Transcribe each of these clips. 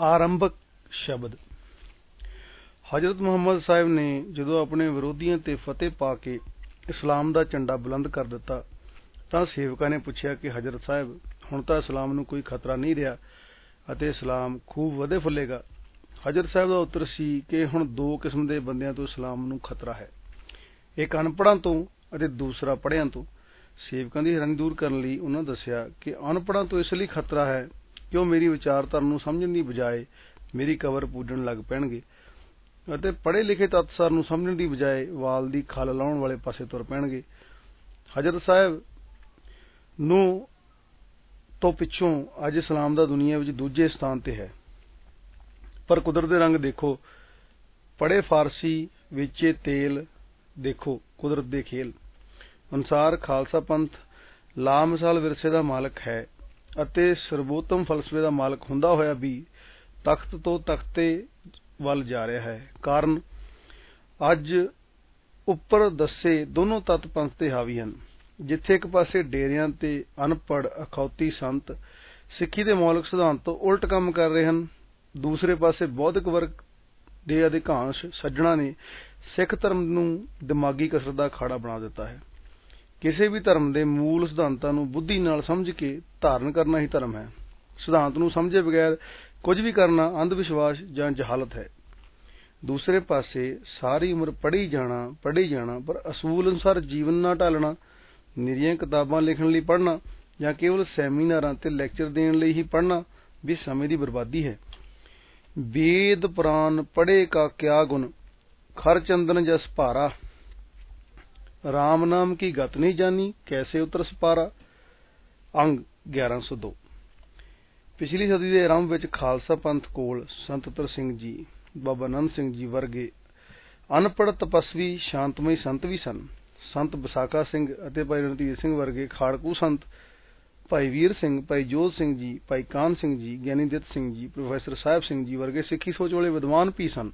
ਆਰੰਭਕ ਸ਼ਬਦ। ਹਜ਼ਰਤ ਮੁਹੰਮਦ ਸਾਹਿਬ ਨੇ ਜਦੋਂ ਆਪਣੇ ਵਿਰੋਧੀਆਂ ਤੇ ਫਤਿਹ ਪਾ ਕੇ ਇਸਲਾਮ ਦਾ ਝੰਡਾ ਬੁਲੰਦ ਕਰ ਦਿੱਤਾ, ਤਾਂ ਸੇਵਕਾਂ ਨੇ ਪੁੱਛਿਆ ਕਿ ਹਜ਼ਰਤ ਸਾਹਿਬ, ਹੁਣ ਤਾਂ ਇਸਲਾਮ ਨੂੰ ਕੋਈ ਖਤਰਾ ਨਹੀਂ ਰਿਹਾ ਅਤੇ ਇਸਲਾਮ ਖੂਬ ਵਧੇ ਫੁੱਲੇਗਾ। ਹਜ਼ਰਤ ਸਾਹਿਬ ਦਾ ਉੱਤਰ ਸੀ ਕਿ ਹੁਣ ਦੋ ਕਿਸਮ ਦੇ ਬੰਦਿਆਂ ਤੋਂ ਇਸਲਾਮ ਨੂੰ ਖਤਰਾ ਹੈ। ਇੱਕ ਅਨਪੜ੍ਹਾਂ ਤੋਂ ਅਤੇ ਦੂਸਰਾ ਪੜ੍ਹਿਆਂ ਤੋਂ। ਸੇਵਕਾਂ ਦੀ ਹੈਰਾਨੀ ਦੂਰ ਕਰਨ ਲਈ ਉਹਨਾਂ ਦੱਸਿਆ ਕਿ ਅਨਪੜ੍ਹਾਂ ਤੋਂ ਇਸ ਲਈ ਖਤਰਾ ਹੈ ਕਿ ਮੇਰੀ ਵਿਚਾਰਧਾਰਾ ਨੂੰ ਸਮਝਣ ਦੀ ਬਜਾਏ ਮੇਰੀ ਕਬਰ ਪੂਜਣ ਲੱਗ ਪੈਣਗੇ? ਅਤੇ ਪੜ੍ਹੇ ਲਿਖੇ ਤਤਸਰ ਨੂੰ ਸਮਝਣ ਦੀ ਬਜਾਏ ਵਾਲ ਦੀ ਖਲ ਲਾਉਣ ਵਾਲੇ ਪਾਸੇ ਤੁਰ ਪੈਣਗੇ। ਹਜ਼ਰਤ ਸਾਹਿਬ ਨੂੰ ਤੋਂ ਪਿੱਛੋਂ ਅੱਜ ਇਸਲਾਮ ਦਾ ਦੁਨੀਆ ਵਿੱਚ ਦੂਜੇ ਸਥਾਨ ਤੇ ਹੈ। ਪਰ ਕੁਦਰਤ ਦੇ ਰੰਗ ਦੇਖੋ ਪੜੇ ਫਾਰਸੀ ਵਿੱਚੇ ਤੇਲ ਦੇਖੋ, ਕੁਦਰਤ ਦੇ ਖੇਲ। ਅਨਸਾਰ ਖਾਲਸਾ ਪੰਥ ਲਾ ਮਿਸਾਲ ਵਿਰਸੇ ਦਾ ਮਾਲਕ ਹੈ। ਅਤੇ ਸਰਬੋਤਮ ਫਲਸਫੇ ਦਾ ਮਾਲਕ ਹੁੰਦਾ ਹੋਇਆ ਵੀ ਤਖਤ ਤੋਂ ਤਖਤੇ ਵੱਲ ਜਾ ਰਿਹਾ ਹੈ। ਕਾਰਨ, ਅੱਜ ਉੱਪਰ ਦੱਸੇ ਦੋਨੋਂ ਤੱਤ ਪੰਥ ਤੇ ਹਾਵੀ ਹਨ। ਜਿੱਥੇ ਇੱਕ ਪਾਸੇ ਡੇਰਿਆਂ ਤੇ ਅਨਪੜ ਅਖੌਤੀ ਸੰਤ ਸਿੱਖੀ ਦੇ ਮੌਲਿਕ ਸਿਧਾਂਤ ਤੋਂ ਉਲਟ ਕੰਮ ਕਰ ਰਹੇ ਹਨ। ਦੂਸਰੇ ਪਾਸੇ ਬੌਧਿਕ ਵਰਗ ਦੇ ਅਧਿਕਾਂਸ਼ ਸੱਜਣਾ ਨੇ ਸਿੱਖ ਧਰਮ ਨੂੰ ਦਿਮਾਗੀ ਕਸਰਤ ਦਾ ਅਖਾੜਾ ਬਣਾ ਦਿੱਤਾ ਹੈ। ਕਿਸੇ ਵੀ ਧਰਮ ਦੇ ਮੂਲ ਸਿਧਾਂਤਾਂ ਨੂੰ ਬੁੱਧੀ ਨਾਲ ਸਮਝ ਕੇ ਧਾਰਨ ਕਰਨਾ ਹੀ ਧਰਮ ਹੈ। ਸਿਧਾਂਤ ਨੂੰ ਸਮਝੇ ਬਗੈਰ ਕੁਝ ਵੀ ਕਰਨਾ ਅੰਧ ਵਿਸ਼ਵਾਸ ਜਾਂ ਜਹਾਲਤ ਹੈ। ਦੂਸਰੇ ਪਾਸੇ ਸਾਰੀ ਉਮਰ ਪੜ੍ਹੀ ਜਾਣਾ ਪੜ੍ਹੀ ਜਾਣਾ, ਪਰ ਅਸੂਲ ਅਨੁਸਾਰ ਜੀਵਨ ਨਾ ਢਾਲਣਾ, ਨਿਰੀਆਂ ਕਿਤਾਬਾਂ ਲਿਖਣ ਲਈ ਪੜ੍ਹਨਾ ਜਾਂ ਕੇਵਲ ਸੈਮੀਨਾਰਾਂ ਤੇ ਲੈਕਚਰ ਦੇਣ ਲਈ ਹੀ ਪੜ੍ਹਨਾ ਵੀ ਸਮੇਂ ਦੀ ਬਰਬਾਦੀ ਹੈ। ਵੇਦ ਪੁਰਾਨ ਪੜ੍ਹੇ ਕਾ ਕਿਆ ਗੁਣ ਖਰ ਚੰਦਨ ਜਸ ਭਾਰਾ। ਰਾਮ ਨਾਮ ਕੀ ਗਤ ਨਹੀਂ ਜਾਨੀ, ਕੈਸੇ ਉਤਰ ਸਪਾਰਾ? ਅੰਗ 1102 ਪਿਛਲੀ ਸਦੀ ਦੇ ਆਰੰਭ ਵਿੱਚ ਖਾਲਸਾ ਪੰਥ ਕੋਲ ਸੰਤ ਤਰ ਸਿੰਘ ਜੀ, ਬਾਬਾ ਨੰਦ ਸਿੰਘ ਜੀ ਵਰਗੇ ਅਨਪੜ੍ਹ ਤਪਸਵੀ, ਸ਼ਾਂਤਮਈ ਸੰਤ ਵੀ ਸਨ। ਸੰਤ ਬਸਾਕਾ ਸਿੰਘ ਅਤੇ ਭਾਈ ਰਣਧੀਰ ਸਿੰਘ ਵਰਗੇ ਖਾੜਕੂ ਸੰਤ, ਭਾਈ ਵੀਰ ਸਿੰਘ, ਭਾਈ ਜੋਧ ਸਿੰਘ ਜੀ, ਭਾਈ ਕਾਨ ਸਿੰਘ ਜੀ, ਗਿਆਨੀਦਿੱਤ ਸਿੰਘ ਜੀ, ਪ੍ਰੋਫੈਸਰ ਸਾਹਿਬ ਸਿੰਘ ਜੀ ਵਰਗੇ ਸਿੱਖੀ ਸੋਚ ਵਾਲੇ ਵਿਦਵਾਨ ਵੀ ਸਨ।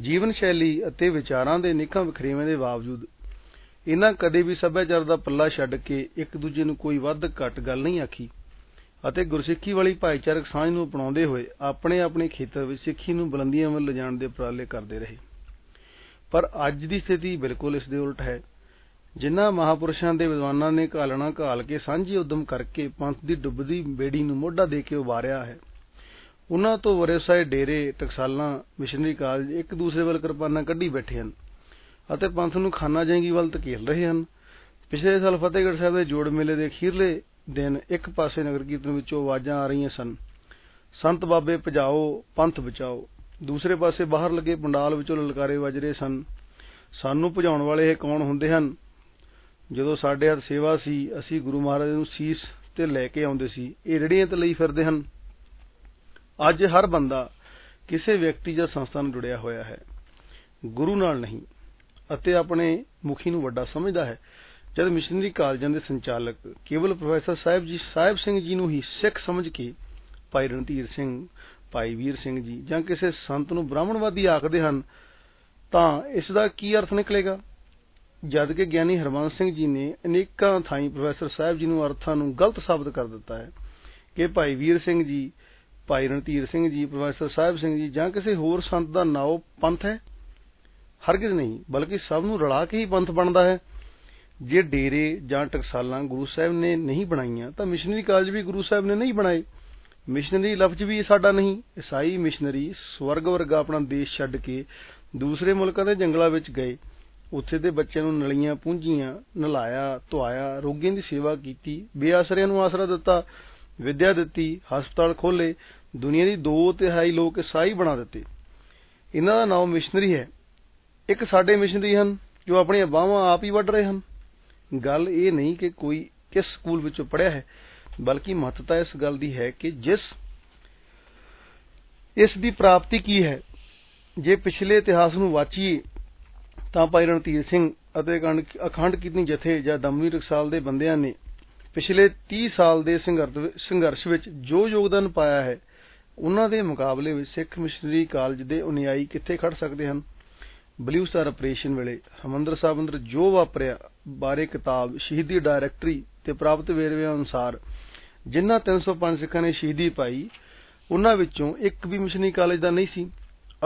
ਜੀਵਨ ਸ਼ੈਲੀ ਅਤੇ ਵਿਚਾਰਾਂ ਦੇ ਨਿੱਖਾਂ ਵਖਰੇਵੇਂ ਦੇ ਬਾਵਜੂਦ ਇਹਨਾਂ ਕਦੇ ਵੀ ਸੱਭਿਆਚਾਰ ਦਾ ਪੱਲਾ ਛੱਡ ਕੇ ਇੱਕ ਦੂਜੇ ਨੂੰ ਕੋਈ ਵੱਧ ਘੱਟ ਗੱਲ ਨਹੀਂ ਆਖੀ ਅਤੇ ਗੁਰਸਿੱਖੀ ਵਾਲੀ ਭਾਈਚਾਰਕ ਸਾਂਝ ਨੂੰ ਅਪਣਾਉਂਦੇ ਹੋਏ ਆਪਣੇ ਆਪਣੇ ਖੇਤਰ ਵਿੱਚ ਸਿੱਖੀ ਨੂੰ ਬੁਲੰਦੀਆਂ ਵੱਲ ਲਿਜਾਣ ਦੇ ਉਪਰਾਲੇ ਕਰਦੇ ਰਹੇ। ਪਰ ਅੱਜ ਦੀ ਸਥਿਤੀ ਬਿਲਕੁਲ ਇਸ ਦੇ ਉਲਟ ਹੈ। ਜਿਨ੍ਹਾਂ ਮਹਾਪੁਰਸ਼ਾਂ ਦੇ ਵਿਦਵਾਨਾਂ ਨੇ ਘਾਲਣਾ ਘਾਲ ਕੇ ਸਾਂਝੀ ਉਦਮ ਕਰਕੇ ਪੰਥ ਦੀ ਡੁੱਬਦੀ ਬੇੜੀ ਨੂੰ ਮੋਢਾ ਦੇ ਕੇ ਉਭਾਰਿਆ ਹੈ, ਉਹਨਾਂ ਤੋਂ ਵਰੇਸਾਏ ਡੇਰੇ, ਟਕਸਾਲਾਂ, ਮਿਸ਼ਨਰੀ ਕਾਲਜ ਇੱਕ ਦੂਸਰੇ ਵੱਲ ਕਿਰਪਾਨਾਂ ਕੱਢੀ ਬੈਠੇ ਹਨ। ਅਤੇ ਪੰਥ ਨੂੰ ਖਾਨਾ ਜੰਗੀ ਵੱਲ ਧਕੇਲ ਰਹੇ ਹਨ। ਪਿਛਲੇ ਸਾਲ ਫਤਿਹਗੜ੍ਹ ਸਾਹਿਬ ਦੇ ਜੋੜ ਮੇਲੇ ਦੇ ਅਖੀਰਲੇ ਦਿਨ ਇੱਕ ਪਾਸੇ ਨਗਰ ਕੀਰਤਨ ਵਿੱਚੋਂ ਆਵਾਜ਼ਾਂ ਆ ਰਹੀਆਂ ਸਨ। ਸੰਤ ਬਾਬੇ ਭਜਾਓ, ਪੰਥ ਬਚਾਓ। ਦੂਸਰੇ ਪਾਸੇ ਬਾਹਰ ਲੱਗੇ ਪੰਡਾਲ ਵਿੱਚੋਂ ਲਲਕਾਰੇ ਵੱਜ ਰਹੇ ਸਨ। ਸਾਨੂੰ ਭਜਾਉਣ ਵਾਲੇ ਇਹ ਕੌਣ ਹੁੰਦੇ ਹਨ? ਜਦੋਂ ਸਾਡੇ ਹੱਥ ਸੇਵਾ ਸੀ, ਅਸੀਂ ਗੁਰੂ ਮਹਾਰਾਜ ਨੂੰ ਸੀਸ ਤੇ ਲੈ ਕੇ ਆਉਂਦੇ ਸੀ। ਇਹ ਰੜੀਆਂ ਤੇ ਲਈ ਫਿਰਦੇ ਹਨ। ਅੱਜ ਹਰ ਬੰਦਾ ਕਿਸੇ ਵਿਅਕਤੀ ਜਾਂ ਸੰਸਥਾ ਨਾਲ ਜੁੜਿਆ ਹੋਇਆ ਹੈ। ਗੁਰੂ ਨਾਲ ਨਹੀਂ ਅਤੇ ਆਪਣੇ ਮੁਖੀ ਨੂੰ ਵੱਡਾ ਸਮਝਦਾ ਹੈ। ਜਦ ਮਿਸ਼ਨਰੀ ਕਾਲਜਾਂ ਦੇ ਸੰਚਾਲਕ ਕੇਵਲ ਪ੍ਰੋਫੈਸਰ ਸਾਹਿਬ ਜੀ, ਸਾਹਿਬ ਸਿੰਘ ਜੀ ਨੂੰ ਹੀ ਸਿੱਖ ਸਮਝ ਕੇ ਭਾਈ ਰਣਧੀਰ ਸਿੰਘ, ਭਾਈ ਵੀਰ ਸਿੰਘ ਜੀ ਜਾਂ ਕਿਸੇ ਸੰਤ ਨੂੰ ਬ੍ਰਾਹਮਣਵਾਦੀ ਆਖਦੇ ਹਨ, ਤਾਂ ਇਸ ਦਾ ਕੀ ਅਰਥ ਨਿਕਲੇਗਾ? ਜਦਕਿ ਗਿਆਨੀ ਹਰਮੰਸ ਸਿੰਘ ਜੀ ਨੇ ਅਨੇਕਾਂ ਥਾਈਂ ਪ੍ਰੋਫੈਸਰ ਸਾਹਿਬ ਜੀ ਨੂੰ ਅਰਥਾਂ ਨੂੰ ਗਲਤ ਸਾਬਤ ਕਰ ਦਿੱਤਾ ਹੈ ਕਿ ਭਾਈ ਵੀਰ ਸਿੰਘ ਜੀ, ਭਾਈ ਰਣਧੀਰ ਸਿੰਘ ਜੀ, ਪ੍ਰੋਫੈਸਰ ਸਾਹਿਬ ਸਿੰਘ ਜੀ ਜਾਂ ਕਿਸੇ ਹੋਰ ਸੰਤ ਦਾ ਨਾਮ ਪੰਥ ਹੈ। ਹਰਗਿਜ਼ ਨਹੀਂ, ਬਲਕਿ ਸਭ ਨੂੰ ਰਲਾ ਕੇ ਹੀ ਪੰਥ ਬਣਦਾ ਹੈ। ਜੇ ਡੇਰੇ ਜਾਂ ਟਕਸਾਲਾਂ ਗੁਰੂ ਸਾਹਿਬ ਨੇ ਨਹੀਂ ਬਣਾਈਆਂ, ਤਾਂ ਮਿਸ਼ਨਰੀ ਕਾਲਜ ਵੀ ਗੁਰੂ ਸਾਹਿਬ ਨੇ ਨਹੀਂ ਬਣਾਏ। ਮਿਸ਼ਨਰੀ ਲਫ਼ਜ਼ ਵੀ ਸਾਡਾ ਨਹੀਂ। ਈਸਾਈ ਮਿਸ਼ਨਰੀ ਸਵਰਗ ਵਰਗਾ ਆਪਣਾ ਦੇਸ਼ ਛੱਡ ਕੇ ਦੂਸਰੇ ਮੁਲਕਾਂ ਦੇ ਜੰਗਲਾਂ ਵਿੱਚ ਗਏ। ਉੱਥੇ ਦੇ ਬੱਚਿਆਂ ਨੂੰ ਨਲੀਆਂ ਪੂੰਝੀਆਂ, ਨਲਾਇਆ ਧੁਆਇਆ ਰੋਗੀਆਂ ਦੀ ਸੇਵਾ ਕੀਤੀ, ਬੇਆਸਰਿਆਂ ਨੂੰ ਆਸਰਾ ਦਿੱਤਾ, ਵਿਦਿਆ ਦਿੱਤੀ, ਹਸਪਤਾਲ ਖੋਲੇ ਦੁਨੀਆ ਦੀ 2 ਤਿਹਾਈ ਲੋਕ ਈਸਾਈ ਬਣਾ ਦਿੱਤੇ। ਇਹਨਾਂ ਦਾ ਨਾਮ ਮਿਸ਼ਨਰੀ ਹੈ। ਇੱਕ ਸਾਡੇ ਮਿਸ਼ਨਰੀ ਹਨ, ਜੋ ਆਪਣੀਆਂ ਬਾਹਾਂ ਆਪ ਹੀ ਵੱਢ ਰਹੇ ਹਨ। ਗੱਲ ਇਹ ਨਹੀਂ ਕਿ ਕੋਈ ਕਿਸ ਸਕੂਲ ਵਿੱਚੋਂ ਪੜ੍ਹਿਆ ਹੈ, ਬਲਕਿ ਮਹੱਤਤਾ ਇਸ ਗੱਲ ਦੀ ਹੈ ਕਿ ਜਿਸ ਇਸ ਦੀ ਪ੍ਰਾਪਤੀ ਕੀ ਹੈ, ਜੇ ਪਿਛਲੇ ਇਤਿਹਾਸ ਨੂੰ ਵਾਚੀਏ, ਤਾਂ ਭਾਈ ਰਣਧੀਰ ਸਿੰਘ ਅਤੇ ਅਖੰਡ ਕੀਰਤਨੀ ਜਥੇ ਜਾਂ ਦਮਨੀ ਟਕਸਾਲ ਦੇ ਬੰਦਿਆਂ ਨੇ ਪਿਛਲੇ 30 ਸਾਲ ਦੇ ਸੰਘਰਸ਼ ਵਿੱਚ ਜੋ ਯੋਗਦਾਨ ਪਾਇਆ ਹੈ, ਉਹਨਾਂ ਦੇ ਮੁਕਾਬਲੇ ਵਿੱਚ ਸਿੱਖ ਮਿਸ਼ਨਰੀ ਕਾਲਜ ਦੇ ਅਨੁਯਾਈ ਕਿੱਥੇ ਖੜ ਸਕਦੇ ਹਨ? ਬਲਿਊ ਸਟਾਰ ਆਪਰੇਸ਼ਨ ਵੇਲੇ ਹਰਮੰਦਰ ਸਾਹਿਬ ਅੰਦਰ ਜੋ ਵਾਪਰਿਆ, ਬਾਰੇ ਕਿਤਾਬ, ਸ਼ਹੀਦੀ ਡਾਇਰੈਕਟਰੀ ਤੇ ਪ੍ਰਾਪਤ ਵੇਰਵਿਆਂ ਅਨੁਸਾਰ ਜਿਨ੍ਹਾਂ 305 ਸਿੱਖਾਂ ਨੇ ਸ਼ਹੀਦੀ ਪਾਈ ਉਨ੍ਹਾਂ ਵਿੱਚੋਂ ਇੱਕ ਵੀ ਮਿਸ਼ਨਰੀ ਕਾਲਜ ਦਾ ਨਹੀਂ ਸੀ।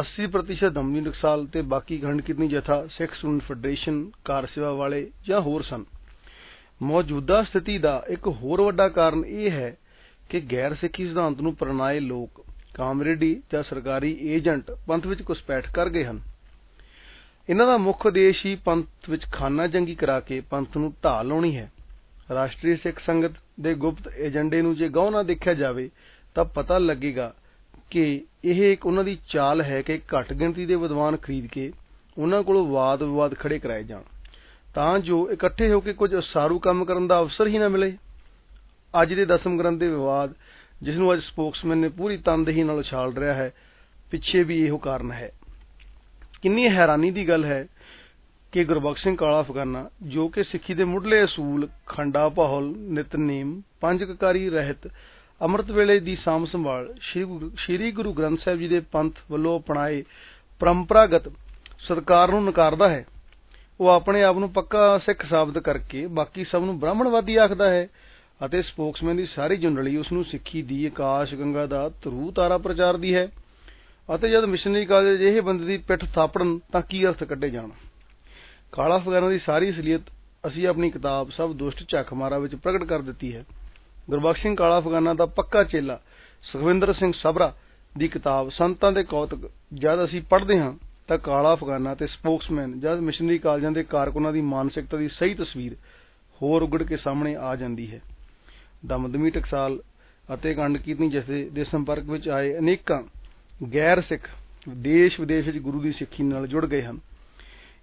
80% ਦਮਨੀ ਟਕਸਾਲ ਤੇ ਬਾਕੀ ਖੰਡ ਕੀਰਤਨੀ ਜਥਾ, ਸਿੱਖ ਸਟੂਡੈਂਟ ਫੈਡਰੇਸ਼ਨ, ਕਾਰ ਸੇਵਾ ਵਾਲੇ ਜਾਂ ਹੋਰ ਸਨ। ਮੌਜੂਦਾ ਸਥਿਤੀ ਦਾ ਇੱਕ ਹੋਰ ਵੱਡਾ ਕਾਰਨ ਇਹ ਹੈ ਕਿ ਗੈਰ ਸਿੱਖੀ ਸਿਧਾਂਤ ਨੂੰ ਪ੍ਰਣਾਏ ਲੋਕ, ਕਾਮਰੇਡੀ ਜਾਂ ਸਰਕਾਰੀ ਏਜੰਟ ਪੰਥ ਵਿੱਚ ਘੁਸਪੈਠ ਕਰ ਗਏ ਹਨ। ਇਹਨਾਂ ਦਾ ਮੁੱਖ ਉਦੇਸ਼ ਹੀ ਪੰਥ ਵਿੱਚ ਖਾਨਾ ਜੰਗੀ ਕਰਾ ਕੇ ਪੰਥ ਨੂੰ ਢਾਹ ਲਾਉਣੀ ਹੈ। ਰਾਸ਼ਟਰੀ ਸਿੱਖ ਸੰਗਤ ਦੇ ਗੁਪਤ ਏਜੰਡੇ ਨੂੰ ਜੇ ਗੌਰ ਨਾ ਦੇਖਿਆ ਜਾਵੇ, ਤਾਂ ਪਤਾ ਲੱਗੇਗਾ ਕਿ ਇਹ ਇੱਕ ਉਹਨਾਂ ਦੀ ਚਾਲ ਹੈ ਕਿ ਘੱਟ ਗਿਣਤੀ ਦੇ ਵਿਦਵਾਨ ਖਰੀਦ ਕੇ ਉਹਨਾਂ ਕੋਲੋਂ ਵਾਦ ਵਿਵਾਦ ਖੜੇ ਕਰਾਏ ਜਾਣ। ਤਾਂ ਜੋ ਇਕੱਠੇ ਹੋ ਕੇ ਕੁਝ ਉਸਾਰੂ ਕੰਮ ਕਰਨ ਦਾ ਅਵਸਰ ਹੀ ਨਾ ਮਿਲੇ। ਅੱਜ ਦੇ ਦਸਮ ਗ੍ਰੰਥ ਦੇ ਵਿਵਾਦ, ਜਿਸ ਨੂੰ ਅੱਜ ਸਪੋਕਸਮੈਨ ਨੇ ਪੂਰੀ ਤਨਦੇਹੀ ਨਾਲ ਉਛਾਲ ਰਿਹਾ ਹੈ, ਪਿੱਛੇ ਵੀ ਇਹੋ ਕਾਰਨ ਹੈ। ਕਿੰਨੀ ਹੈਰਾਨੀ ਦੀ ਗੱਲ ਹੈ ਕਿ ਗੁਰਬਖਸ਼ ਸਿੰਘ ਕਾਲਾ ਅਫਗਾਨਾ ਜੋ ਕਿ ਸਿੱਖੀ ਦੇ ਮੁੱਢਲੇ ਅਸੂਲ, ਖੰਡਾ ਪਾਹਲ ਨਿਤਨੇਮ ਪੰਜ ਕਕਾਰੀ ਰਹਿਤ, ਅੰਮ੍ਰਿਤ ਵੇਲੇ ਦੀ ਸਾਂਭ ਸੰਭਾਲ, ਸ੍ਰੀ ਗੁਰੂ ਗ੍ਰੰਥ ਸਾਹਿਬ ਜੀ ਦੇ ਪੰਥ ਵੱਲੋਂ ਅਪਣਾਏ ਪਰੰਪਰਾਗਤ ਸਰਕਾਰ ਨੂੰ ਨਕਾਰਦਾ ਹੈ, ਉਹ ਆਪਣੇ ਆਪ ਨੂੰ ਪੱਕਾ ਸਿੱਖ ਸਾਬਤ ਕਰਕੇ ਬਾਕੀ ਸਭ ਨੂੰ ਬ੍ਰਾਹਮਣਵਾਦੀ ਆਖਦਾ ਹੈ ਅਤੇ ਸਪੋਕਸਮੈਨ ਦੀ ਸਾਰੀ ਜੁੰਡਲੀ ਉਸ ਨੂੰ ਸਿੱਖੀ ਦੀ ਆਕਾਸ਼ ਗੰਗਾ ਦਾ ਧਰੂ ਤਾਰਾ ਪ੍ਰਚਾਰਦੀ ਹੈ। ਅਤੇ ਜਦ ਮਿਸ਼ਨਰੀ ਕਾਲਜ ਅਜਿਹੇ ਬੰਦੇ ਦੀ ਪਿੱਠ ਥਾਪੜਨ ਤਾਂ ਕੀ ਅਰਥ ਕੱਢੇ ਜਾਣ? ਕਾਲਾ ਅਫਗਾਨਾਂ ਦੀ ਸਾਰੀ ਅਸਲੀਅਤ ਅਸੀਂ ਆਪਣੀ ਕਿਤਾਬ ਸਭ ਦੁਸ਼ਟ ਝੱਖ ਮਾਰਾ ਵਿੱਚ ਪ੍ਰਗਟ ਕਰ ਦਿੱਤੀ ਹੈ। ਗੁਰਬਖਸ਼ ਸਿੰਘ ਕਾਲਾ ਅਫਗਾਨਾ ਦਾ ਪੱਕਾ ਚੇਲਾ ਸੁਖਵਿੰਦਰ ਸਿੰਘ ਸਬਰਾ ਦੀ ਕਿਤਾਬ ਸੰਤਾਂ ਦੇ ਕੌਤਕ ਜਦ ਅਸੀਂ ਪੜ੍ਹਦੇ ਹਾਂ ਤਾਂ ਕਾਲਾ ਅਫਗਾਨਾ ਤੇ ਸਪੋਕਸਮੈਨ ਜਦ ਮਿਸ਼ਨਰੀ ਕਾਲਜਾਂ ਦੇ ਕਾਰਕੁਨਾਂ ਦੀ ਮਾਨਸਿਕਤਾ ਦੀ ਸਹੀ ਤਸਵੀਰ ਹੋਰ ਉਗੜ ਕੇ ਸਾਹਮਣੇ ਆ ਜਾਂਦੀ ਹੈ। ਦਮਦਮੀ ਟਕਸਾਲ ਅਤੇ ਕੰਡ ਜਥੇ ਦੇ ਸੰਪਰਕ ਵਿੱਚ ਆਏ ਅਨੇਕਾਂ ਗੈਰ ਸਿੱਖ, ਦੇਸ਼ ਵਿਦੇਸ਼ ਵਿੱਚ ਗੁਰੂ ਦੀ ਸਿੱਖੀ ਨਾਲ ਜੁੜ ਗਏ ਹਨ।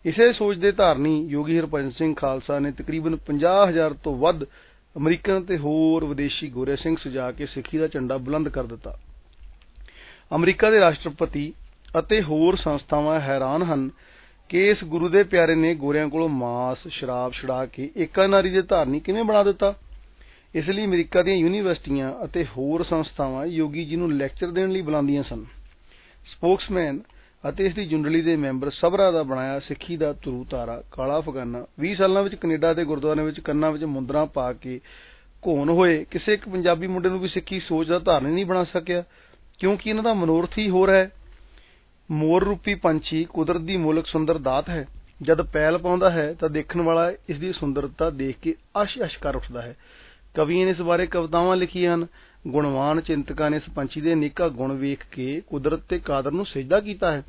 ਇਸੇ ਸੋਚ ਦੇ ਧਾਰਨੀ ਯੋਗੀ ਹਰਭਜਨ ਸਿੰਘ ਖਾਲਸਾ ਨੇ ਤਕਰੀਬਨ 50000 ਤੋਂ ਵੱਧ ਅਮਰੀਕਨ ਤੇ ਹੋਰ ਵਿਦੇਸ਼ੀ ਗੋਰੇ ਸਿੰਘ ਸਜਾ ਕੇ ਸਿੱਖੀ ਦਾ ਝੰਡਾ ਬੁਲੰਦ ਕਰ ਦਿੱਤਾ। ਅਮਰੀਕਾ ਦੇ ਰਾਸ਼ਟਰਪਤੀ ਅਤੇ ਹੋਰ ਸੰਸਥਾਵਾਂ ਹੈਰਾਨ ਹਨ ਕਿ ਇਸ ਗੁਰੂ ਦੇ ਪਿਆਰੇ ਨੇ ਗੋਰਿਆਂ ਕੋਲੋਂ ਮਾਸ, ਸ਼ਰਾਬ ਛੁਡਾ ਕੇ ਏਕਾ ਨਾਰੀ ਦੇ ਧਾਰਨੀ ਕਿਵੇਂ ਬਣਾ ਦਿੱਤਾ? ਇਸ ਲਈ ਅਮਰੀਕਾ ਦੀਆਂ ਯੂਨੀਵਰਸਿਟੀਆਂ ਅਤੇ ਹੋਰ ਸੰਸਥਾਵਾਂ ਯੋਗੀ ਜੀ ਨੂੰ ਲੈਕਚਰ ਦੇਣ ਲਈ ਬੁਲਾਉਂਦੀਆਂ ਸਨ। ਸਪੋਕਸਮੈਨ ਅਤੇ ਇਸ ਦੀ ਜੁੰਡਲੀ ਦੇ ਮੈਂਬਰ ਸਬਰਾ ਦਾ ਬਣਾਇਆ ਸਿੱਖੀ ਦਾ ਧਰੂ ਤਾਰਾ ਕਾਲਾ ਅਫਗਾਨਾ 20 ਸਾਲਾਂ ਵਿੱਚ ਕੈਨੇਡਾ ਦੇ ਗੁਰਦੁਆਰਿਆਂ ਵਿੱਚ ਕੰਨਾਂ ਵਿੱਚ ਮੁੰਦਰਾਂ ਪਾ ਕੇ ਘੋਨ ਹੋਏ। ਕਿਸੇ ਇੱਕ ਪੰਜਾਬੀ ਮੁੰਡੇ ਨੂੰ ਵੀ ਸਿੱਖੀ ਸੋਚ ਦਾ ਧਾਰਨੀ ਨਹੀਂ ਬਣਾ ਸਕਿਆ। ਕਿਉਂਕਿ ਇਹਨਾਂ ਦਾ ਮਨੋਰਥ ਹੀ ਹੋਰ ਹੈ। ਮੋਰ ਰੂਪੀ ਪੰਛੀ ਕੁਦਰਤ ਦੀ ਮੂਲਕ ਸੁੰਦਰ ਦਾਤ ਹੈ। ਜਦ ਪੈਲ ਪਾਉਂਦਾ ਹੈ ਤਾਂ ਦੇਖਣ ਵਾਲਾ ਇਸ ਦੀ ਸੁੰਦਰਤਾ ਦੇਖ ਕੇ ਅਸ਼ ਅਸ਼ ਕਰ ਉੱਠਦਾ ਹੈ। ਕਵੀਆਂ ਨੇ ਇਸ ਬਾਰੇ ਕਵਿਤਾਵਾਂ ਲਿਖੀਆਂ ਹਨ। ਗੁਣਵਾਨ ਚਿੰਤਕਾਂ ਨੇ ਇਸ ਪੰਛੀ ਦੇ ਅਨੇਕਾਂ ਗੁਣ ਵੇਖ ਕੇ ਕੁਦਰਤ ਤੇ ਕਾਦਰ ਨੂੰ ਸਜਦਾ ਕੀਤਾ ਹੈ।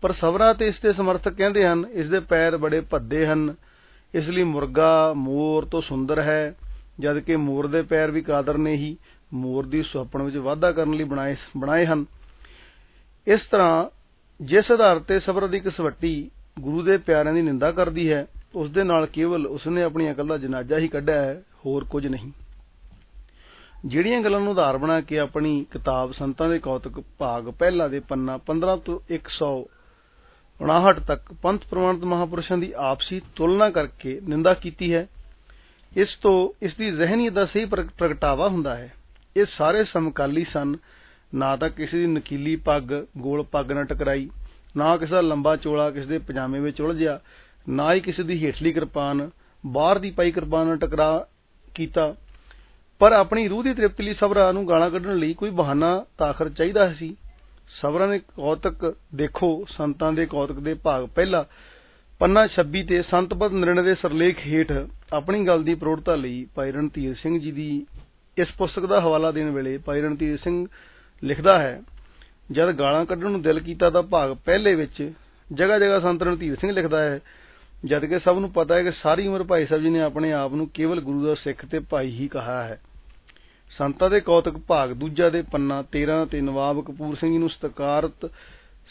ਪਰ ਸਵਰਾ ਤੇ ਇਸ ਦੇ ਸਮਰਥਕ ਕਹਿੰਦੇ ਹਨ, ਇਸ ਦੇ ਪੈਰ ਬੜੇ ਭੱਦੇ ਹਨ। ਇਸ ਲਈ ਮੁਰਗਾ ਮੋਰ ਤੋਂ ਸੁੰਦਰ ਹੈ, ਜਦਕਿ ਮੋਰ ਦੇ ਪੈਰ ਵੀ ਕਾਦਰ ਨੇ ਹੀ ਮੋਰ ਦੀ ਸੁਹੱਪਣ ਵਿੱਚ ਵਾਧਾ ਕਰਨ ਲਈ ਬਣਾਏ ਬਣਾਏ ਹਨ। ਇਸ ਤਰ੍ਹਾਂ ਜਿਸ ਆਧਾਰ ਤੇ ਸਬਰ ਦੀ ਕਸਵੱਟੀ ਗੁਰੂ ਦੇ ਪਿਆਰਿਆਂ ਦੀ ਨਿੰਦਾ ਕਰਦੀ ਹੈ, ਉਸ ਦੇ ਨਾਲ ਕੇਵਲ ਉਸਨੇ ਆਪਣੀ ਅਕਲ ਦਾ ਜਨਾਜ਼ਾ ਹੀ ਕੱਢਿਆ ਹੈ, ਹੋਰ ਕੁਝ ਨਹੀਂ। ਜਿਹੜੀਆਂ ਗੱਲਾਂ ਨੂੰ ਆਧਾਰ ਬਣਾ ਕੇ ਆਪਣੀ ਕਿਤਾਬ ਸੰਤਾਂ ਦੇ ਕੌਤਕ ਭਾਗ ਪਹਿਲਾ ਦੇ ਪੰਨਾ 15 ਤੋਂ 159 ਤੱਕ ਪੰਥ ਪ੍ਰਮਾਣਿਤ ਮਹਾਪੁਰਸ਼ਾਂ ਦੀ ਆਪਸੀ ਤੁਲਨਾ ਕਰਕੇ ਨਿੰਦਾ ਕੀਤੀ ਹੈ। ਇਸ ਤੋਂ ਇਸ ਦੀ ਜ਼ਹਿਨੀਅਤ ਦਾ ਸਹੀ ਪ੍ਰਗਟਾਵਾ ਹੁੰਦਾ ਹੈ। ਇਹ ਸਾਰੇ ਸਮਕਾਲੀ ਸਨ। ਨਾ ਤਾਂ ਕਿਸੇ ਦੀ ਨਕੀਲੀ ਪੱਗ, ਗੋਲ ਪੱਗ ਨਾਲ ਟਕਰਾਈ, ਨਾ ਕਿਸੇ ਦਾ ਲੰਬਾ ਚੋਲਾ ਕਿਸੇ ਦੇ ਪਜਾਮੇ ਵਿੱਚ ਉਲਝਿਆ, ਨਾ ਹੀ ਕਿਸੇ ਦੀ ਹੇਠਲੀ ਕਿਰਪਾਨ, ਬਾਹਰ ਦੀ ਪਾਈ ਕਿਰਪਾਨ ਨਾਲ ਟਕਰਾ, ਕੀਤਾ। ਪਰ ਆਪਣੀ ਰੂਹ ਦੀ ਤ੍ਰਿਪਤੀ ਲਈ ਸਬਰਾ ਨੂੰ ਗਾਲਾਂ ਕੱਢਣ ਲਈ ਕੋਈ ਬਹਾਨਾ ਤਾਖਰ ਚਾਹੀਦਾ ਸੀ। ਸਬਰਾ ਨੇ ਕੌਤਕ ਦੇਖੋ, ਸੰਤਾਂ ਦੇ ਕੌਤਕ ਦੇ ਭਾਗ ਪਹਿਲਾ। ਪੰਨਾ 26 ਤੇ ਸੰਤਪਦ ਨਿਰਣੇ ਦੇ ਸਰਲੇਖ ਹੇਠ ਆਪਣੀ ਗੱਲ ਦੀ ਪ੍ਰੋੜਤਾ ਲਈ ਭਾਈ ਰਣਧੀਰ ਸਿੰਘ ਜੀ ਦੀ ਇਸ ਪੁਸਤਕ ਦਾ ਹਵਾਲਾ ਦੇਣ ਵੇਲੇ ਭਾਈ ਰਣਧੀਰ ਸਿੰਘ ਲਿਖਦਾ ਹੈ, ਜਦ ਗਾਲਾਂ ਕੱਢਣ ਨੂੰ ਦਿਲ ਕੀਤਾ ਤਾਂ ਭਾਗ ਪਹਿਲੇ ਵਿੱਚ ਜਗ੍ਹਾ ਜਗ੍ਹਾ ਸੰਤ ਰਣਧੀਰ ਸਿੰਘ ਲਿਖਦਾ ਹੈ। ਜਦ ਕਿ ਸਭ ਨੂੰ ਪਤਾ ਹੈ ਕਿ ਸਾਰੀ ਉਮਰ ਭਾਈ ਸਾਹਿਬ ਜੀ ਨੇ ਆਪਣੇ ਆਪ ਨੂੰ ਕੇਵਲ ਗੁਰੂ ਦਾ ਸਿੱਖ ਤੇ ਭਾਈ ਹੀ ਕਹਾ ਹੈ। ਸੰਤਾਂ ਦੇ ਕੌਤਕ ਭਾਗ, ਦੂਜਾ ਦੇ ਪੰਨਾ 13 ਤੇ ਨਵਾਬ ਕਪੂਰ ਸਿੰਘ ਨੂੰ ਸਤਕਾਰਤ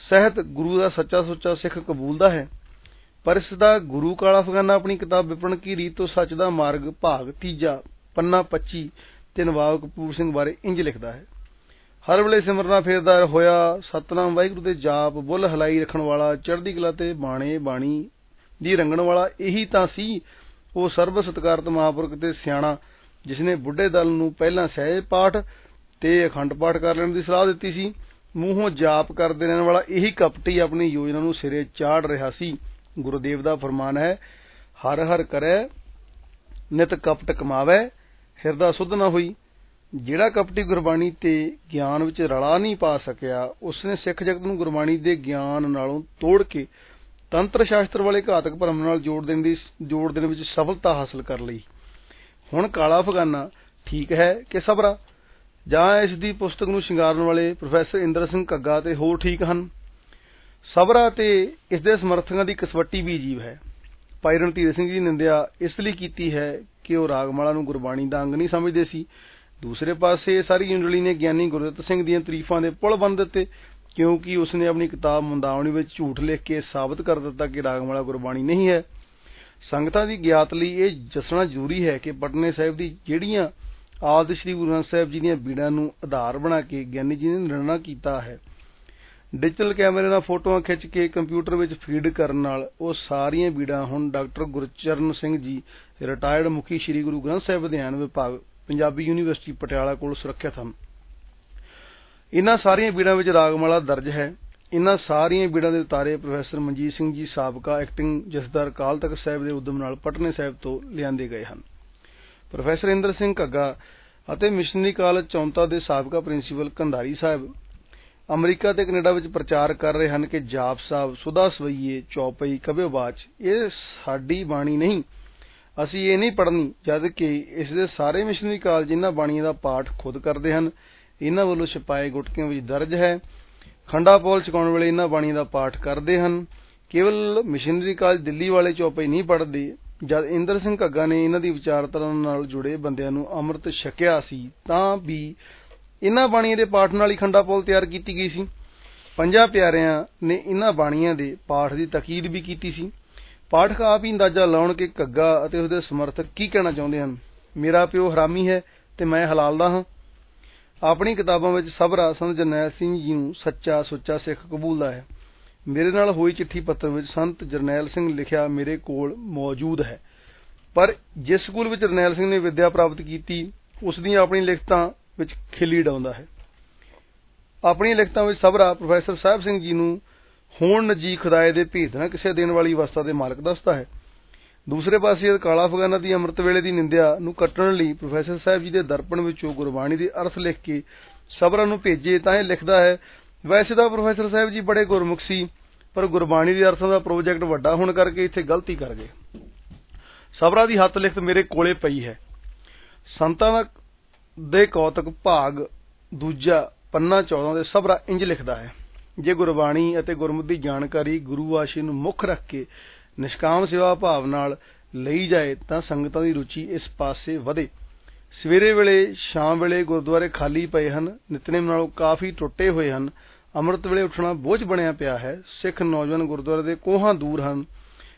ਸਹਿਤ ਗੁਰੂ ਦਾ ਸੱਚਾ ਸੁੱਚਾ ਸਿੱਖ ਕਬੂਲਦਾ ਹੈ। ਪਰ ਇਸ ਦਾ ਗੁਰੂ ਕਾਲਾ ਅਫਗਾਨਾ ਆਪਣੀ ਕਿਤਾਬ ਵਿਪਣ ਕੀ ਰੀਤ ਤੋਂ ਸੱਚ ਦਾ ਮਾਰਗ ਭਾਗ ਤੀਜਾ, ਪੰਨਾ 25 ਤੇ ਨਵਾਬ ਕਪੂਰ ਸਿੰਘ ਬਾਰੇ ਇੰਜ ਲਿਖਦਾ ਹੈ। ਹਰ ਵੇਲੇ ਸਿਮਰਨਾ ਫੇਰਦਾ ਹੋਇਆ ਸਤਨਾਮ ਵਾਹਿਗੁਰੂ ਦੇ ਜਾਪ, ਬੁੱਲ ਹਲਾਈ ਰੱਖਣ ਵਾਲਾ, ਚੜ੍ਹਦੀ ਕਲਾ ਤੇ ਬਾਣੇ ਬਾਣੀ ਦੀ ਰੰਗਣ ਵਾਲਾ, ਇਹੀ ਤਾਂ ਸੀ ਉਹ ਸਰਬ ਸਤਕਾਰਤ ਮਹਾਪੁਰਖ ਤੇ ਸਿਆਣਾ ਜਿਸਨੇ ਬੁੱਢੇ ਦਲ ਨੂੰ ਪਹਿਲਾਂ ਸਹਿਜ ਪਾਠ ਤੇ ਅਖੰਡ ਪਾਠ ਕਰ ਲੈਣ ਦੀ ਸਲਾਹ ਦਿੱਤੀ ਸੀ, ਮੂੰਹੋਂ ਜਾਪ ਕਰਦੇ ਰਹਿਣ ਵਾਲਾ ਇਹੀ ਕਪਟੀ ਆਪਣੀ ਯੋਜਨਾ ਨੂੰ ਸਿਰੇ ਚਾੜ ਰਿਹਾ ਸੀ। ਗੁਰਦੇਵ ਦਾ ਫਰਮਾਨ ਹੈ, ਹਰ ਹਰ ਕਰੈ, ਨਿਤ ਕਪਟ ਕਮਾਵੇ, ਹਿਰਦਾ ਸੁਧ ਨਾ ਹੋਈ। ਜਿਹੜਾ ਕਪਟੀ ਗੁਰਬਾਣੀ ਤੇ ਗਿਆਨ ਵਿੱਚ ਰਲਾ ਨਹੀਂ ਪਾ ਸਕਿਆ, ਉਸਨੇ ਸਿੱਖ ਜਗਤ ਨੂੰ ਗੁਰਬਾਣੀ ਦੇ ਗਿਆਨ ਨਾਲੋਂ ਤੋੜ ਕੇ ਤੰਤਰ ਸ਼ਾਸਤਰ ਵਾਲੇ ਘਾਤਕ ਭਰਮ ਨਾਲ ਜੋੜ ਦੇਣ ਦੀ, ਜੋੜ ਦੇਣ ਵਿੱਚ ਸਫਲਤਾ ਹਾਸਲ ਕਰ ਲਈ। ਹੁਣ ਕਾਲਾ ਅਫਗਾਨਾ, ਠੀਕ ਹੈ ਕਿ ਸਬਰਾ? ਜਾਂ ਇਸ ਦੀ ਪੁਸਤਕ ਨੂੰ ਸ਼ਿੰਗਾਰਨ ਵਾਲੇ ਪ੍ਰੋਫੈਸਰ ਇੰਦਰ ਸਿੰਘ ਘੱਗਾ ਤੇ ਹੋਰ ਠੀਕ ਹਨ? ਸਬਰਾ ਤੇ ਇਸ ਦੇ ਸਮਰਥਕਾਂ ਦੀ ਕਸਵੱਟੀ ਵੀ ਅਜੀਬ ਹੈ। ਭਾਈ ਰਣਧੀਰ ਸਿੰਘ ਜੀ ਨਿੰਦਿਆ ਇਸ ਲਈ ਕੀਤੀ ਹੈ ਕਿ ਉਹ ਰਾਗਮਾਲਾ ਨੂੰ ਗੁਰਬਾਣੀ ਦਾ ਅੰਗ ਨਹੀਂ ਸਮਝਦੇ ਸੀ। ਦੂਸਰੇ ਪਾਸੇ ਸਾਰੀ ਜੁੰਡਲੀ ਨੇ ਗਿਆਨੀ ਗੁਰਦਿੱਤ ਸਿੰਘ ਦੀਆਂ ਤਾਰੀਫਾਂ ਦੇ ਪੁਲ ਬੰਨ ਦਿੱਤੇ, ਕਿਉਂਕਿ ਉਸਨੇ ਆਪਣੀ ਕਿਤਾਬ ਮੁੰਦਾਵਣੀ ਵਿੱਚ ਝੂਠ ਲਿਖ ਕੇ ਸਾਬਤ ਕਰ ਦਿੱਤਾ ਕਿ ਰਾਗਮਾਲਾ ਗੁਰਬਾਣੀ ਨਹੀਂ ਹੈ। ਸੰਗਤਾਂ ਦੀ ਗਿਆਤ ਲਈ ਇਹ ਦੱਸਣਾ ਜ਼ਰੂਰੀ ਹੈ ਕਿ ਪਟਨੇ ਸਾਹਿਬ ਦੀ ਜਿਹੜੀਆਂ ਆਦਿ ਸ੍ਰੀ ਗੁਰੂ ਗ੍ਰੰਥ ਸਾਹਿਬ ਜੀ ਦੀਆਂ ਬੀੜਾਂ ਨੂੰ ਆਧਾਰ ਬਣਾ ਕੇ ਗਿਆਨੀ ਜੀ ਨੇ ਨਿਰਣਾ ਕੀਤਾ ਹੈ। ਡਿਜੀਟਲ ਕੈਮਰੇ ਨਾਲ ਫੋਟੋਆਂ ਖਿੱਚ ਕੇ ਕੰਪਿਊਟਰ ਵਿੱਚ ਫੀਡ ਕਰਨ ਨਾਲ ਉਹ ਸਾਰੀਆਂ ਬੀੜਾਂ ਹੁਣ ਡਾਕਟਰ ਗੁਰਚਰਨ ਸਿੰਘ ਜੀ, ਰਿਟਾਇਰਡ ਮੁਖੀ ਸ੍ਰੀ ਗੁਰੂ ਗ੍ਰੰਥ ਸਾਹਿਬ ਅਧਿਐਨ ਵਿਭਾਗ, ਪੰਜਾਬੀ ਯੂਨੀਵਰਸਿਟੀ ਪਟਿਆਲਾ ਕੋਲ ਸੁਰੱਖਿਅਤ ਹਨ। ਇਹਨਾਂ ਸਾਰੀਆਂ ਬੀੜਾਂ ਵਿੱਚ ਰਾਗਮਾਲਾ ਦਰਜ ਹੈ। ਇਹਨਾਂ ਸਾਰੀਆਂ ਬੀੜਾਂ ਦੇ ਉਤਾਰੇ ਪ੍ਰੋਫੈਸਰ ਮਨਜੀਤ ਸਿੰਘ ਜੀ ਸਾਬਕਾ ਐਕਟਿੰਗ ਜਸਦਾਰ ਅਕਾਲ ਤਖਤ ਸਾਹਿਬ ਦੇ ਉਦਮ ਨਾਲ ਪਟਨੇ ਸਾਹਿਬ ਤੋਂ ਲਿਆਂਦੇ ਗਏ ਹਨ। ਪ੍ਰੋਫੈਸਰ ਇੰਦਰ ਸਿੰਘ ਘੱਗਾ ਅਤੇ ਮਿਸ਼ਨਰੀ ਕਾਲਜ ਚੌਂਤਾ ਦੇ ਸਾਬਕਾ ਪ੍ਰਿੰਸੀਪਲ ਕੰਧਾਰੀ ਸਾਹਿਬ ਅਮਰੀਕਾ ਤੇ ਕੈਨੇਡਾ ਵਿੱਚ ਪ੍ਰਚਾਰ ਕਰ ਰਹੇ ਹਨ ਕਿ ਜਾਪ ਸਾਹਿਬ ਸੁਦਾ ਸਵਈਏ, ਚੌਪਈ ਕਬਿਓਬਾਚ ਇਹ ਸਾਡੀ ਬਾਣੀ ਨਹੀਂ। ਅਸੀਂ ਇਹ ਨਹੀਂ ਪੜ੍ਹਨੀ, ਜਦ ਕਿ ਇਸ ਦੇ ਸਾਰੇ ਮਿਸ਼ਨਰੀ ਕਾਲਜ ਇਹਨਾਂ ਬਾਣੀਆਂ ਦਾ ਪਾਠ ਖੁਦ ਕਰਦੇ ਹਨ। ਇਹਨਾਂ ਵੱਲੋਂ ਛਪਾਏ ਗੁਟਕਿਆਂ ਵਿੱਚ ਦਰਜ ਹੈ ਖੰਡਾ ਪੌਲ ਛਕਾਉਣ ਵੇਲੇ ਇਹਨਾਂ ਬਾਣੀਆਂ ਦਾ ਪਾਠ ਕਰਦੇ ਹਨ। ਕੇਵਲ ਮਿਸ਼ਨਰੀ ਕਾਲਜ ਦਿੱਲੀ ਵਾਲੇ ਚੌਪਈ ਨਹੀਂ ਪੜ੍ਹਦੇ। ਜਦ ਇੰਦਰ ਸਿੰਘ ਘੱਗਾ ਨੇ ਇਹਨਾਂ ਦੀ ਵਿਚਾਰਧਾਰਾ ਨਾਲ ਜੁੜੇ ਬੰਦਿਆਂ ਨੂੰ ਅੰਮ੍ਰਿਤ ਛਕਿਆ ਸੀ, ਤਾਂ ਵੀ ਇਹਨਾਂ ਬਾਣੀਆਂ ਦੇ ਪਾਠ ਨਾਲ ਹੀ ਖੰਡਾ ਪੌਲ ਤਿਆਰ ਕੀਤੀ ਗਈ ਸੀ। ਪੰਜਾਂ ਪਿਆਰਿਆਂ ਨੇ ਇਹਨਾਂ ਬਾਣੀਆਂ ਦੇ ਪਾਠ ਦੀ ਤਾਕੀਦ ਵੀ ਕੀਤੀ ਸੀ। ਪਾਠਕ ਆਪ ਹੀ ਅੰਦਾਜ਼ਾ ਲਾਉਣ ਕਿ ਘੱਗਾ ਅਤੇ ਉਸਦੇ ਸਮਰਥਕ ਕੀ ਕਹਿਣਾ ਚਾਹੁੰਦੇ ਹਨ। ਮੇਰਾ ਪਿਓ ਹਰਾਮੀ ਹੈ ਤੇ ਮੈਂ ਹਲਾਲ ਦਾ ਹਾਂ। ਆਪਣੀ ਕਿਤਾਬਾਂ ਵਿੱਚ ਸਬਰਾ ਸੰਤ ਜਰਨੈਲ ਸਿੰਘ ਜੀ ਨੂੰ ਸੱਚਾ ਸੁੱਚਾ ਸਿੱਖ ਕਬੂਲਦਾ ਹੈ। ਮੇਰੇ ਨਾਲ ਹੋਈ ਚਿੱਠੀ ਪੱਤਰ ਵਿੱਚ ਸੰਤ ਜਰਨੈਲ ਸਿੰਘ ਲਿਖਿਆ ਮੇਰੇ ਕੋਲ ਮੌਜੂਦ ਹੈ। ਪਰ ਜਿਸ ਸਕੂਲ ਵਿੱਚ ਜਰਨੈਲ ਸਿੰਘ ਨੇ ਵਿੱਦਿਆ ਪ੍ਰਾਪਤ ਕੀਤੀ, ਉਸ ਦੀਆਂ ਆਪਣੀ ਲਿਖਤਾਂ ਵਿੱਚ ਖਿੱਲੀ ਡਾਉਂਦਾ ਹੈ। ਆਪਣੀ ਲਿਖਤਾਂ ਵਿੱਚ ਸਬਰਾ ਪ੍ਰੋਫੈਸਰ ਸਾਹਿਬ ਸਿੰਘ ਜੀ ਨੂੰ ਹੋਣ ਨਜੀ ਖੁਦਾਏ ਦੇ ਭੇਦ ਨਾ ਕਿਸੇ ਦੇਣ ਵਾਲੀ ਅਵਸਥਾ ਦੇ ਮਾਲਕ ਦੱਸਦਾ ਹੈ। ਦੂਸਰੇ ਪਾਸੇ ਕਾਲਾ ਅਫਗਾਨਾ ਦੀ ਅੰਮ੍ਰਿਤ ਵੇਲੇ ਦੀ ਨਿੰਦਿਆ ਨੂੰ ਕੱਟਣ ਲਈ ਪ੍ਰੋਫੈਸਰ ਸਾਹਿਬ ਜੀ ਦੇ ਦਰਪਣ ਵਿੱਚੋਂ ਗੁਰਬਾਣੀ ਦੇ ਅਰਥ ਲਿਖ ਕੇ ਸਬਰਾਂ ਨੂੰ ਭੇਜੇ ਤਾਂ ਇਹ ਲਿਖਦਾ ਹੈ, ਵੈਸੇ ਤਾਂ ਪ੍ਰੋਫੈਸਰ ਸਾਹਿਬ ਜੀ ਬੜੇ ਗੁਰਮੁਖ ਸੀ, ਪਰ ਗੁਰਬਾਣੀ ਦੇ ਅਰਥਾਂ ਦਾ ਪ੍ਰੋਜੈਕਟ ਵੱਡਾ ਹੋਣ ਕਰਕੇ ਇੱਥੇ ਗਲਤੀ ਕਰ ਗਏ। ਸਬਰਾਂ ਦੀ ਹੱਥ ਲਿਖਤ ਮੇਰੇ ਕੋਲੇ ਪਈ ਹੈ। ਸੰਤਾਂ ਦੇ ਕੌਤਕ ਭਾਗ ਦੂਜਾ ਪੰਨਾ 14 ਦੇ ਸਬਰਾ ਇੰਜ ਲਿਖਦਾ ਹੈ, ਜੇ ਗੁਰਬਾਣੀ ਅਤੇ ਗੁਰਮਤਿ ਦੀ ਜਾਣਕਾਰੀ ਗੁਰੂ ਆਸ਼ੀ ਨੂੰ ਮੁੱਖ ਰੱਖ ਕੇ ਨਿਸ਼ਕਾਮ ਸੇਵਾ ਭਾਵ ਨਾਲ ਲਈ ਜਾਏ ਤਾਂ ਸੰਗਤਾਂ ਦੀ ਰੁਚੀ ਇਸ ਪਾਸੇ ਵਧੇ। ਸਵੇਰੇ ਵੇਲੇ, ਸ਼ਾਮ ਵੇਲੇ ਗੁਰਦੁਆਰੇ ਖਾਲੀ ਪਏ ਹਨ, ਨਿਤਨੇਮ ਨਾਲੋਂ ਕਾਫੀ ਟੁੱਟੇ ਹੋਏ ਹਨ। ਅੰਮ੍ਰਿਤ ਵੇਲੇ ਉੱਠਣਾ ਬੋਝ ਬਣਿਆ ਪਿਆ ਹੈ। ਸਿੱਖ ਨੌਜਵਾਨ ਗੁਰਦੁਆਰੇ ਦੇ ਕੋਹਾਂ ਦੂਰ ਹਨ।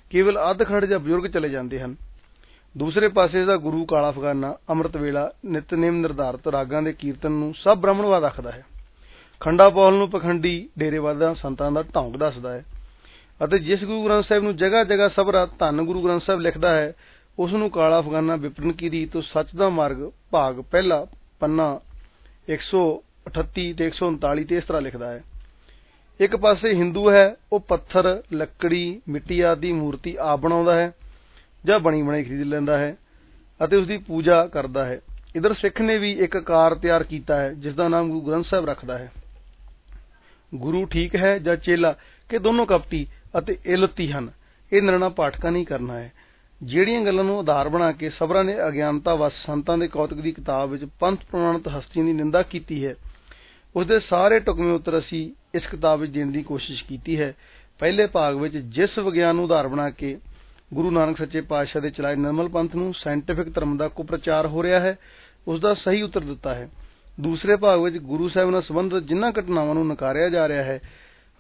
ਕੇਵਲ ਅੱਧ ਖੜ ਜਾਂ ਬਜ਼ੁਰਗ ਚਲੇ ਜਾਂਦੇ ਹਨ। ਦੂਸਰੇ ਪਾਸੇ ਦਾ ਗੁਰੂ ਕਾਲਾ ਫਗਾਨਾ ਅੰਮ੍ਰਿਤ ਵੇਲਾ ਨਿਤਨੇਮ ਨਿਰਧਾਰਤ ਰਾਗਾਂ ਦੇ ਕੀਰਤਨ ਨੂੰ ਸਭ ਬ੍ਰਾਹਮਣਵਾਦ ਰੱਖਦਾ ਹੈ। ਖੰਡਾ ਪੌਲ ਨੂੰ ਪਖੰਡੀ ਡੇਰੇਵਾਦਾਂ ਸੰਤਾਂ ਦਾ ਢੌਂਗ ਦੱਸਦਾ ਹੈ। ਅਤੇ ਜਿਸ ਗੁਰੂ ਗ੍ਰੰਥ ਸਾਹਿਬ ਨੂੰ ਜਗ੍ਹਾ ਜਗ੍ਹਾ ਸਬਰਾ ਧੰਨ ਗੁਰੂ ਗ੍ਰੰਥ ਸਾਹਿਬ ਲਿਖਦਾ ਹੈ, ਉਸ ਨੂੰ ਕਾਲਾ ਅਫਗਾਨਾ ਵਿਪਰਨ ਕੀ ਦੀ ਤੋਂ ਸੱਚ ਦਾ ਮਾਰਗ ਭਾਗ ਪਹਿਲਾ ਪੰਨਾ 138 ਤੇ 139 ਤੇ ਇਸ ਤਰ੍ਹਾਂ ਲਿਖਦਾ ਹੈ। ਇੱਕ ਪਾਸੇ ਹਿੰਦੂ ਹੈ, ਉਹ ਪੱਥਰ, ਲੱਕੜੀ, ਮਿੱਟੀ ਆਦਿ ਮੂਰਤੀ ਆਪ ਬਣਾਉਂਦਾ ਹੈ ਜਾਂ ਬਣੀ ਬਣਾਈ ਖਰੀਦ ਲੈਂਦਾ ਹੈ ਅਤੇ ਉਸ ਦੀ ਪੂਜਾ ਕਰਦਾ ਹੈ। ਇਧਰ ਸਿੱਖ ਨੇ ਵੀ ਇੱਕ ਕਾਰ ਤਿਆਰ ਕੀਤਾ ਹੈ, ਜਿਸ ਦਾ ਨਾਮ ਗੁਰੂ ਗ੍ਰੰਥ ਸਾਹਿਬ ਰੱਖਦਾ ਹੈ। ਗੁਰੂ ਠੀਕ ਹੈ ਜਾਂ ਚੇਲਾ, ਕਿ ਦੋਨੋਂ ਕਪਟੀ ਅਤੇ ਇਲਤੀ ਹਨ। ਇਹ ਨਿਰਣਾ ਪਾਠਕਾਂ ਨਹੀਂ ਕਰਨਾ ਹੈ। ਜਿਹੜੀਆਂ ਗੱਲਾਂ ਨੂੰ ਆਧਾਰ ਬਣਾ ਕੇ ਸਬਰਾਂ ਨੇ ਅਗਿਆਨਤਾ ਵਸ ਸੰਤਾਂ ਦੇ ਕੌਤਕ ਦੀ ਕਿਤਾਬ ਵਿੱਚ ਪੰਥ ਪ੍ਰਮਾਣਿਤ ਹਸਤੀਆਂ ਦੀ ਨਿੰਦਾ ਕੀਤੀ ਹੈ ਉਸ ਦੇ ਸਾਰੇ ਟੁਕਵੇਂ ਉੱਤਰ ਅਸੀਂ ਇਸ ਕਿਤਾਬ ਵਿੱਚ ਦੇਣ ਦੀ ਕੋਸ਼ਿਸ਼ ਕੀਤੀ ਹੈ। ਪਹਿਲੇ ਭਾਗ ਵਿੱਚ ਜਿਸ ਵਿਗਿਆਨ ਨੂੰ ਆਧਾਰ ਬਣਾ ਕੇ ਗੁਰੂ ਨਾਨਕ ਸੱਚੇ ਪਾਤਸ਼ਾਹ ਦੇ ਚਲਾਏ ਨਿਰਮਲ ਪੰਥ ਨੂੰ ਸਾਇੰਟਿਫਿਕ ਧਰਮ ਦਾ ਕੁਪ੍ਰਚਾਰ ਹੋ ਰਿਹਾ ਹੈ ਉਸ ਦਾ ਸਹੀ ਉੱਤਰ ਦਿੱਤਾ ਹੈ। ਦੂਸਰੇ ਭਾਗ ਵਿੱਚ ਗੁਰੂ ਸਾਹਿਬ ਨਾਲ ਸੰਬੰਧਿਤ ਜਿਨ੍ਹਾਂ ਘਟਨਾਵਾਂ ਨੂੰ ਨਕਾਰਿਆ ਜਾ ਰਿਹਾ ਹੈ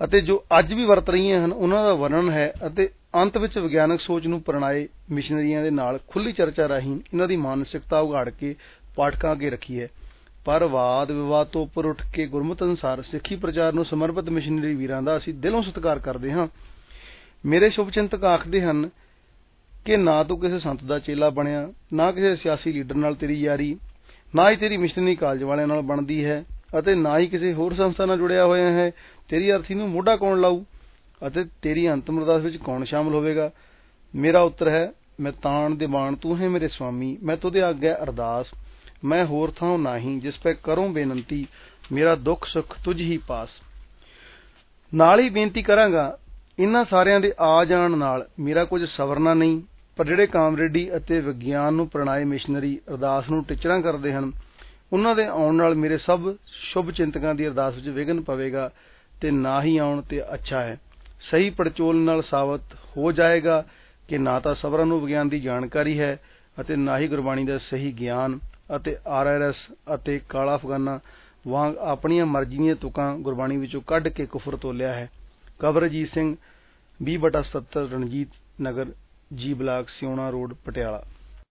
ਅਤੇ ਜੋ ਅੱਜ ਵੀ ਵਰਤ ਰਹੀਆਂ ਹਨ, ਉਹਨਾਂ ਦਾ ਵਰਣਨ ਹੈ ਅਤੇ ਅੰਤ ਵਿੱਚ ਵਿਗਿਆਨਕ ਸੋਚ ਨੂੰ ਪਰਣਾਏ ਮਿਸ਼ਨਰੀਆਂ ਦੇ ਨਾਲ ਖੁੱਲੀ ਚਰਚਾ ਰਾਹੀਂ ਇਹਨਾਂ ਦੀ ਮਾਨਸਿਕਤਾ ਉਘਾੜ ਕੇ ਪਾਠਕਾਂ ਅੱਗੇ ਰੱਖੀ ਹੈ। ਪਰ ਵਾਦ ਵਿਵਾਦ ਤੋਂ ਉੱਪਰ ਉੱਠ ਕੇ ਗੁਰਮਤਿ ਅਨੁਸਾਰ ਸਿੱਖੀ ਪ੍ਰਚਾਰ ਨੂੰ ਸਮਰਪਿਤ ਮਿਸ਼ਨਰੀ ਵੀਰਾਂ ਦਾ ਅਸੀਂ ਦਿਲੋਂ ਸਤਿਕਾਰ ਕਰਦੇ ਹਾਂ। ਮੇਰੇ ਸ਼ੁਭਚਿੰਤਕ ਆਖਦੇ ਹਨ ਕਿ ਨਾ ਤੂੰ ਕਿਸੇ ਸੰਤ ਦਾ ਚੇਲਾ ਬਣਿਆ, ਨਾ ਕਿਸੇ ਸਿਆਸੀ ਲੀਡਰ ਨਾਲ ਤੇਰੀ ਯਾਰੀ, ਨਾ ਹੀ ਤੇਰੀ ਮਿਸ਼ਨਰੀ ਕਾਲਜ ਵਾਲਿਆਂ ਨਾਲ ਬਣਦੀ ਹੈ ਅਤੇ ਨਾ ਹੀ ਕਿਸੇ ਹੋਰ ਸੰਸਥਾ ਨਾਲ ਜੁੜਿਆ ਹੋਇਆ ਹੈ। ਤੇਰੀ ਅਰਥੀ ਨੂੰ ਮੋਢਾ ਕੌਣ ਲਾਊ ਅਤੇ ਤੇਰੀ ਅੰਤਮ ਅਰਦਾਸ ਵਿੱਚ ਕੌਣ ਸ਼ਾਮਲ ਹੋਵੇਗਾ? ਮੇਰਾ ਉੱਤਰ ਹੈ, ਮੈਂ ਤਾਣ ਦੇ ਤੂੰ ਹੈ ਮੇਰੇ ਸੁਆਮੀ ਮੈਂ ਤੁਧੇ ਆਗਿਆ ਅਰਦਾਸ। ਮੈਂ ਹੋਰ ਥਾਂ ਨਾਹੀਂ, ਜਿਸ ਪੈ ਕਰੂੰ ਬੇਨੰਤੀ, ਮੇਰਾ ਦੁੱਖ ਸੁਖ ਤੁਝ ਹੀ ਪਾਸ। ਨਾਲ ਹੀ ਬੇਨਤੀ ਕਰਾਂਗਾ ਇਹਨਾਂ ਸਾਰਿਆਂ ਦੇ ਆ ਜਾਣ ਨਾਲ ਮੇਰਾ ਕੁਝ ਸਵਰਨਾ ਨਹੀਂ, ਪਰ ਜਿਹੜੇ ਕਾਮਰੇਡੀ ਅਤੇ ਵਿਗਿਆਨ ਨੂੰ ਪ੍ਰਣਾਏ ਮਿਸ਼ਨਰੀ ਅਰਦਾਸ ਨੂੰ ਟਿਚਰਾਂ ਕਰਦੇ ਹਨ ਉਹਨਾਂ ਦੇ ਆਉਣ ਨਾਲ ਮੇਰੇ ਸਭ ਸ਼ੁਭ ਚਿੰਤਕਾਂ ਦੀ ਅਰਦਾਸ ਵਿੱਚ ਵਿਘਨ ਪਵੇਗਾ। ਤੇ ਨਾ ਹੀ ਆਉਣ ਤੇ ਅੱਛਾ ਹੈ। ਸਹੀ ਪੜਚੋਲ ਨਾਲ ਸਾਬਤ ਹੋ ਜਾਏਗਾ ਕਿ ਨਾ ਤਾਂ ਸਬਰਾਂ ਨੂੰ ਵਿਗਿਆਨ ਦੀ ਜਾਣਕਾਰੀ ਹੈ ਅਤੇ ਨਾ ਹੀ ਗੁਰਬਾਣੀ ਦਾ ਸਹੀ ਗਿਆਨ ਅਤੇ ਆਰਆਰਐਸ ਅਤੇ ਕਾਲਾ ਅਫਗਾਨਾ ਵਾਂਗ ਆਪਣੀਆਂ ਮਰਜ਼ੀ ਦੀਆਂ ਤੁਕਾਂ ਗੁਰਬਾਣੀ ਵਿੱਚੋਂ ਕੱਢ ਕੇ ਕੁਫਰ ਤੋਲਿਆ ਹੈ। Kanwar Ajit Singh 20/70 Ranjit Nagar, G block ਸਿਉਣਾ road, Patiala.